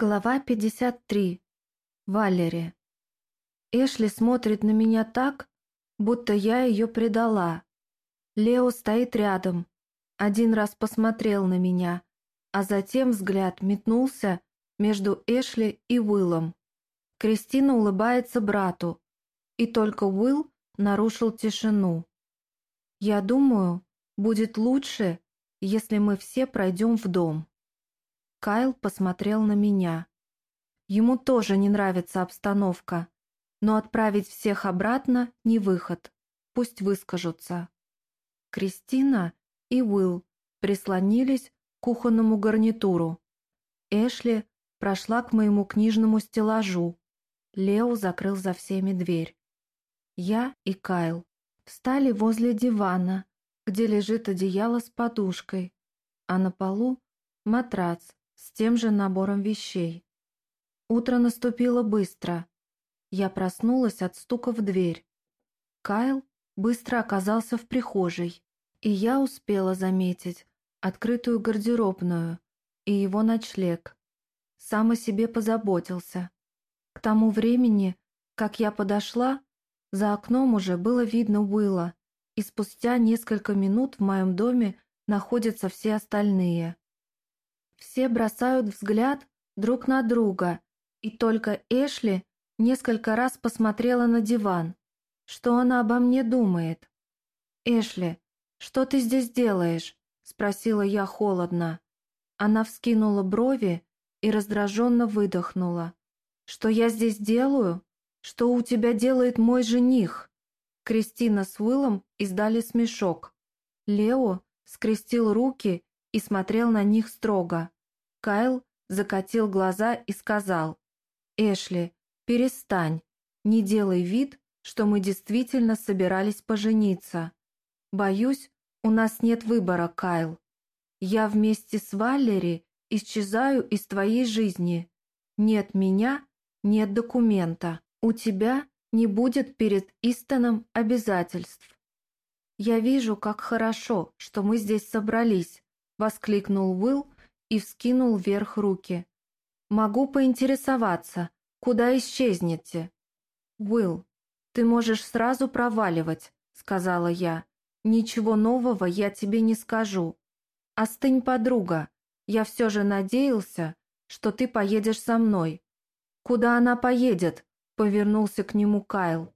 Глава 53. Валери. Эшли смотрит на меня так, будто я ее предала. Лео стоит рядом, один раз посмотрел на меня, а затем взгляд метнулся между Эшли и Уиллом. Кристина улыбается брату, и только Уилл нарушил тишину. «Я думаю, будет лучше, если мы все пройдем в дом». Кайл посмотрел на меня. Ему тоже не нравится обстановка, но отправить всех обратно не выход. Пусть выскажутся. Кристина и Уилл прислонились к кухонному гарнитуру. Эшли прошла к моему книжному стеллажу. Лео закрыл за всеми дверь. Я и Кайл встали возле дивана, где лежит одеяло с подушкой, а на полу матрац с тем же набором вещей. Утро наступило быстро. Я проснулась от стука в дверь. Кайл быстро оказался в прихожей, и я успела заметить открытую гардеробную и его ночлег. Сам о себе позаботился. К тому времени, как я подошла, за окном уже было видно Уилла, и спустя несколько минут в моем доме находятся все остальные. Все бросают взгляд друг на друга, и только Эшли несколько раз посмотрела на диван. Что она обо мне думает? «Эшли, что ты здесь делаешь?» – спросила я холодно. Она вскинула брови и раздраженно выдохнула. «Что я здесь делаю? Что у тебя делает мой жених?» Кристина с Уиллом издали смешок. Лео скрестил руки и смотрел на них строго. Кайл закатил глаза и сказал, «Эшли, перестань, не делай вид, что мы действительно собирались пожениться. Боюсь, у нас нет выбора, Кайл. Я вместе с Валери исчезаю из твоей жизни. Нет меня, нет документа. У тебя не будет перед Истоном обязательств. «Я вижу, как хорошо, что мы здесь собрались», — воскликнул Уилл и вскинул вверх руки. «Могу поинтересоваться, куда исчезнете?» «Уилл, ты можешь сразу проваливать», — сказала я. «Ничего нового я тебе не скажу. Остынь, подруга. Я все же надеялся, что ты поедешь со мной». «Куда она поедет?» — повернулся к нему Кайл.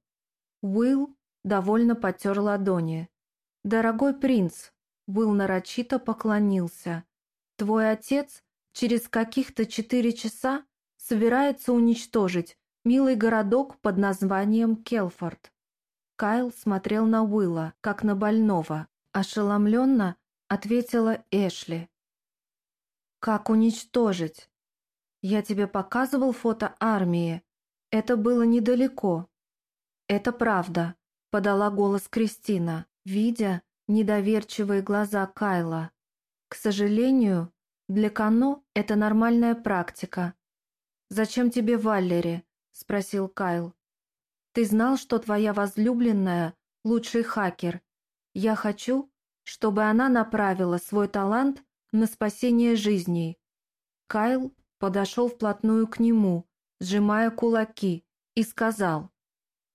Уилл довольно потер ладони. «Дорогой принц», — Уилл нарочито поклонился, — «твой отец через каких-то четыре часа собирается уничтожить милый городок под названием Келфорд». Кайл смотрел на Уилла, как на больного. Ошеломленно ответила Эшли. «Как уничтожить? Я тебе показывал фото армии. Это было недалеко». «Это правда», — подала голос Кристина видя недоверчивые глаза Кайла. «К сожалению, для Кано это нормальная практика». «Зачем тебе Валлери?» – спросил Кайл. «Ты знал, что твоя возлюбленная – лучший хакер. Я хочу, чтобы она направила свой талант на спасение жизней». Кайл подошел вплотную к нему, сжимая кулаки, и сказал,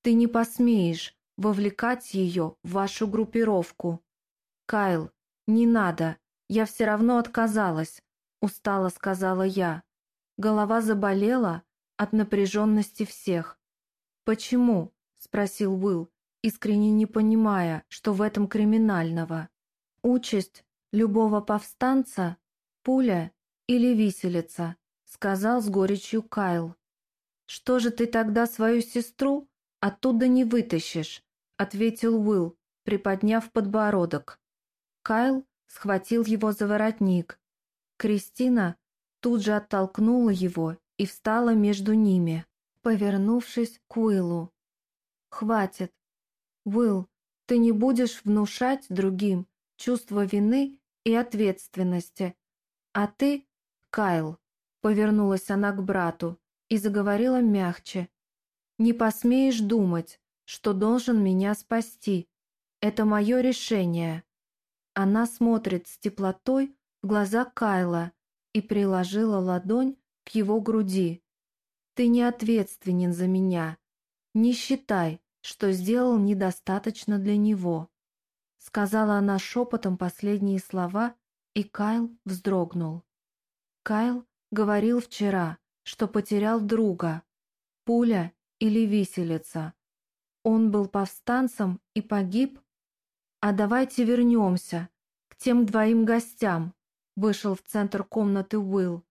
«Ты не посмеешь вовлекать ее в вашу группировку. Кайл, не надо, я все равно отказалась, устало сказала я. Голова заболела от напряженности всех. Почему? спросил Уилл, искренне не понимая, что в этом криминального. Участь любого повстанца – пуля или виселица, сказал с горечью Кайл. Что же ты тогда свою сестру оттуда не вытащишь? Ответил Уилл, приподняв подбородок. Кайл схватил его за воротник. Кристина тут же оттолкнула его и встала между ними, повернувшись к Уиллу. «Хватит. Уилл, ты не будешь внушать другим чувство вины и ответственности. А ты, Кайл, повернулась она к брату и заговорила мягче, не посмеешь думать, что должен меня спасти. Это мое решение. Она смотрит с теплотой в глаза Кайла и приложила ладонь к его груди. «Ты не ответственен за меня. Не считай, что сделал недостаточно для него», сказала она шепотом последние слова, и Кайл вздрогнул. Кайл говорил вчера, что потерял друга. Пуля или виселица. Он был повстанцем и погиб? А давайте вернемся к тем двоим гостям, вышел в центр комнаты Уилл.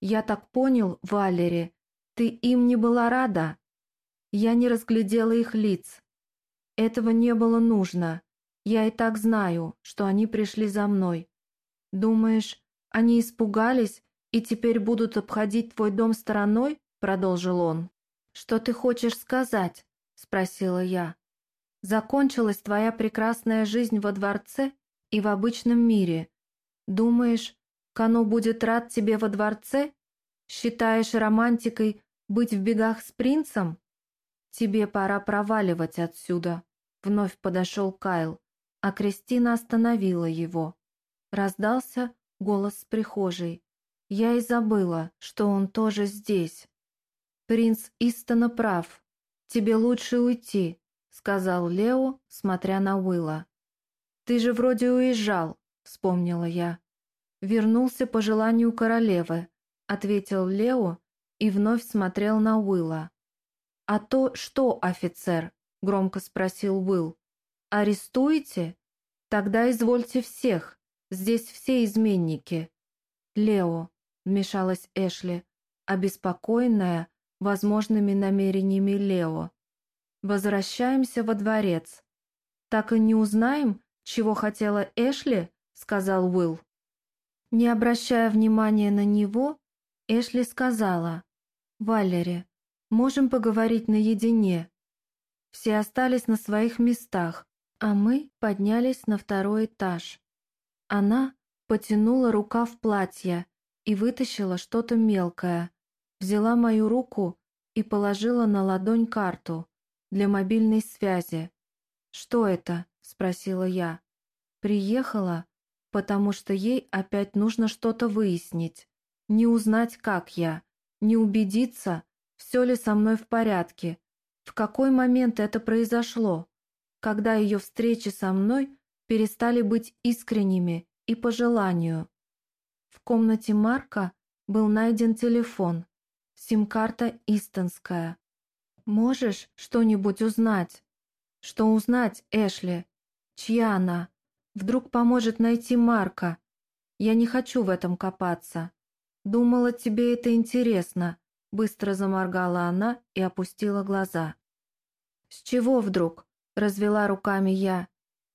Я так понял, Валери, ты им не была рада? Я не разглядела их лиц. Этого не было нужно. Я и так знаю, что они пришли за мной. Думаешь, они испугались и теперь будут обходить твой дом стороной?» Продолжил он. «Что ты хочешь сказать?» Спросила я. «Закончилась твоя прекрасная жизнь во дворце и в обычном мире. Думаешь, Кано будет рад тебе во дворце? Считаешь романтикой быть в бегах с принцем? Тебе пора проваливать отсюда», — вновь подошел Кайл, а Кристина остановила его. Раздался голос с прихожей. Я и забыла, что он тоже здесь. Принц Истона прав. «Тебе лучше уйти», — сказал Лео, смотря на Уилла. «Ты же вроде уезжал», — вспомнила я. «Вернулся по желанию королевы», — ответил Лео и вновь смотрел на Уилла. «А то что, офицер?» — громко спросил Уилл. «Арестуете? Тогда извольте всех. Здесь все изменники». «Лео», — вмешалась Эшли, обеспокоенная, возможными намерениями Лео. «Возвращаемся во дворец. Так и не узнаем, чего хотела Эшли?» — сказал Уилл. Не обращая внимания на него, Эшли сказала, «Валери, можем поговорить наедине». Все остались на своих местах, а мы поднялись на второй этаж. Она потянула рукав платья и вытащила что-то мелкое, взяла мою руку и положила на ладонь карту для мобильной связи. «Что это?» – спросила я. «Приехала, потому что ей опять нужно что-то выяснить. Не узнать, как я, не убедиться, все ли со мной в порядке, в какой момент это произошло, когда ее встречи со мной перестали быть искренними и по желанию. В комнате Марка был найден телефон, Сим-карта истонская. Можешь что-нибудь узнать? Что узнать, Эшли? Чья она? Вдруг поможет найти Марка. Я не хочу в этом копаться. Думала, тебе это интересно. Быстро заморгала она и опустила глаза. С чего вдруг? Развела руками я.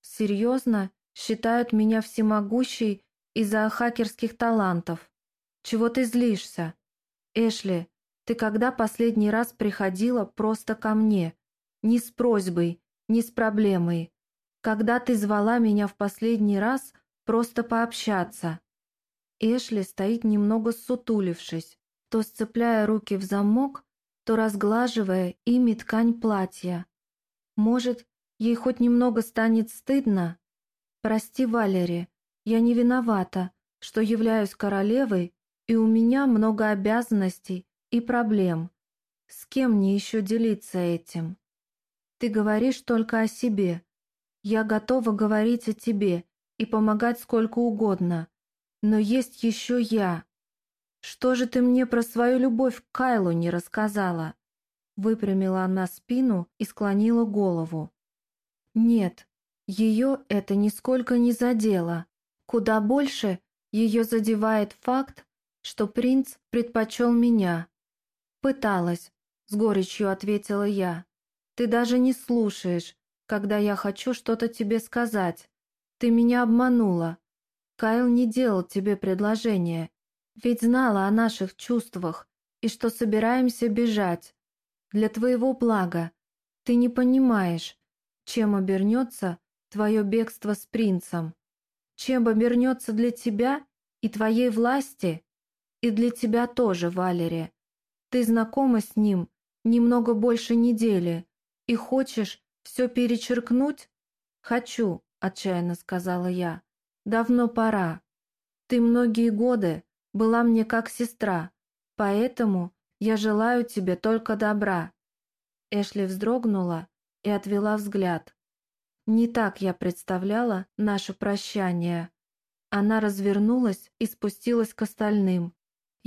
Серьезно? Считают меня всемогущей из-за хакерских талантов. Чего ты злишься? Эшли, ты когда последний раз приходила просто ко мне? Не с просьбой, не с проблемой. Когда ты звала меня в последний раз просто пообщаться?» Эшли стоит немного сутулившись, то сцепляя руки в замок, то разглаживая ими ткань платья. Может, ей хоть немного станет стыдно? Прости, Валери, я не виновата, что являюсь королевой, и у меня много обязанностей и проблем. С кем мне еще делиться этим? Ты говоришь только о себе. Я готова говорить о тебе и помогать сколько угодно. Но есть еще я. Что же ты мне про свою любовь к Кайлу не рассказала?» Выпрямила она спину и склонила голову. «Нет, ее это нисколько не задело. Куда больше ее задевает факт, что принц предпочел меня. «Пыталась», — с горечью ответила я. «Ты даже не слушаешь, когда я хочу что-то тебе сказать. Ты меня обманула. Кайл не делал тебе предложение, ведь знала о наших чувствах и что собираемся бежать. Для твоего блага. Ты не понимаешь, чем обернется твое бегство с принцем. Чем обернется для тебя и твоей власти, и для тебя тоже, Валерия. Ты знакома с ним немного больше недели и хочешь все перечеркнуть? Хочу, отчаянно сказала я. Давно пора. Ты многие годы была мне как сестра, Поэтому я желаю тебе только добра». Эшли вздрогнула и отвела взгляд. Не так я представляла наше прощание. Она развернулась и спустилась к остальным.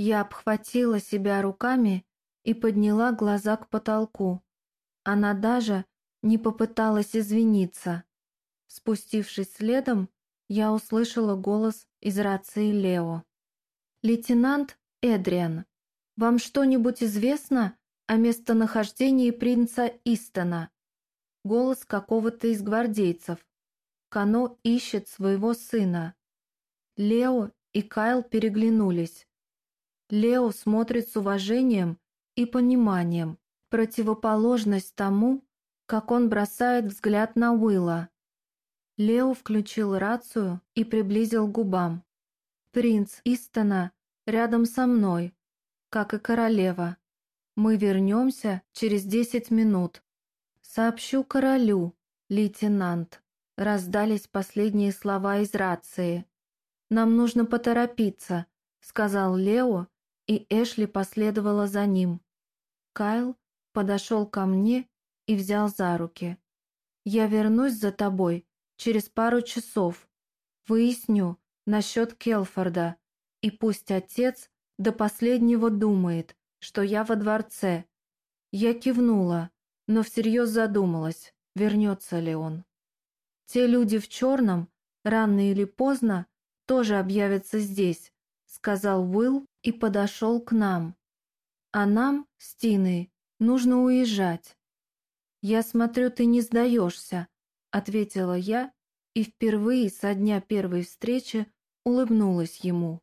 Я обхватила себя руками и подняла глаза к потолку. Она даже не попыталась извиниться. Спустившись следом, я услышала голос из рации Лео. «Лейтенант Эдриан, вам что-нибудь известно о местонахождении принца Истона?» Голос какого-то из гвардейцев. Кано ищет своего сына. Лео и Кайл переглянулись. Лео смотрит с уважением и пониманием, противоположность тому, как он бросает взгляд на Уилла. Лео включил рацию и приблизил к губам. «Принц Истона рядом со мной, как и королева. Мы вернемся через десять минут. Сообщу королю, лейтенант». Раздались последние слова из рации. «Нам нужно поторопиться», — сказал Лео, и Эшли последовала за ним. Кайл подошел ко мне и взял за руки. «Я вернусь за тобой через пару часов. Выясню насчет Келфорда, и пусть отец до последнего думает, что я во дворце». Я кивнула, но всерьез задумалась, вернется ли он. Те люди в черном, рано или поздно, тоже объявятся здесь», — сказал Уилл и подошел к нам. «А нам, с нужно уезжать». «Я смотрю, ты не сдаешься», — ответила я и впервые со дня первой встречи улыбнулась ему.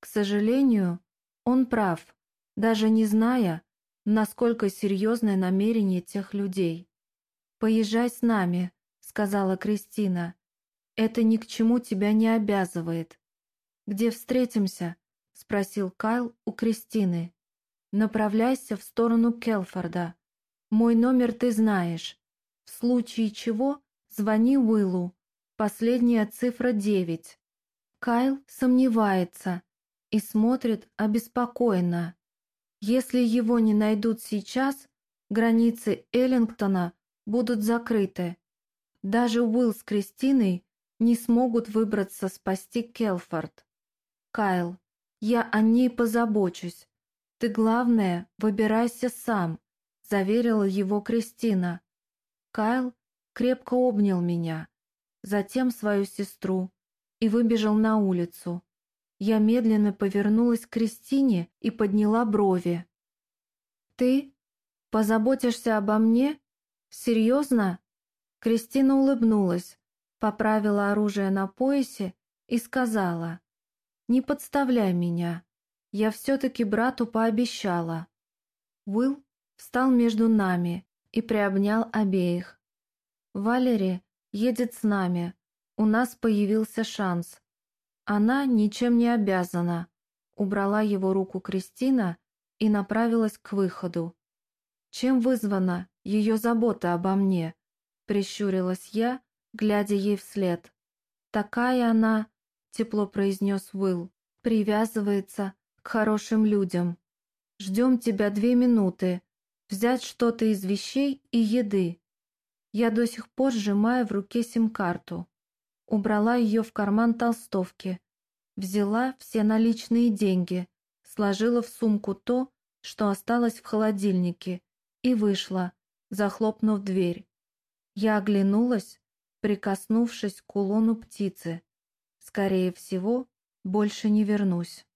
К сожалению, он прав, даже не зная, насколько серьезное намерение тех людей. «Поезжай с нами», — сказала Кристина. Это ни к чему тебя не обязывает. Где встретимся? Спросил Кайл у Кристины. Направляйся в сторону Келфорда. Мой номер ты знаешь. В случае чего звони Уиллу. Последняя цифра девять. Кайл сомневается и смотрит обеспокоенно. Если его не найдут сейчас, границы Эллингтона будут закрыты. Даже Уилл с Кристиной не смогут выбраться спасти Келфорд. Кайл, я о ней позабочусь. Ты, главное, выбирайся сам, заверила его Кристина. Кайл крепко обнял меня, затем свою сестру и выбежал на улицу. Я медленно повернулась к Кристине и подняла брови. «Ты позаботишься обо мне? Серьезно?» Кристина улыбнулась, поправила оружие на поясе и сказала, «Не подставляй меня, я все-таки брату пообещала». Уилл встал между нами и приобнял обеих. «Валери едет с нами, у нас появился шанс. Она ничем не обязана», убрала его руку Кристина и направилась к выходу. «Чем вызвана ее забота обо мне?» Прищурилась я, глядя ей вслед. «Такая она», — тепло произнес Уилл, — «привязывается к хорошим людям. Ждем тебя две минуты, взять что-то из вещей и еды». Я до сих пор сжимаю в руке сим-карту. Убрала ее в карман толстовки. Взяла все наличные деньги, сложила в сумку то, что осталось в холодильнике, и вышла, захлопнув дверь. Я оглянулась, прикоснувшись к кулону птицы. Скорее всего, больше не вернусь.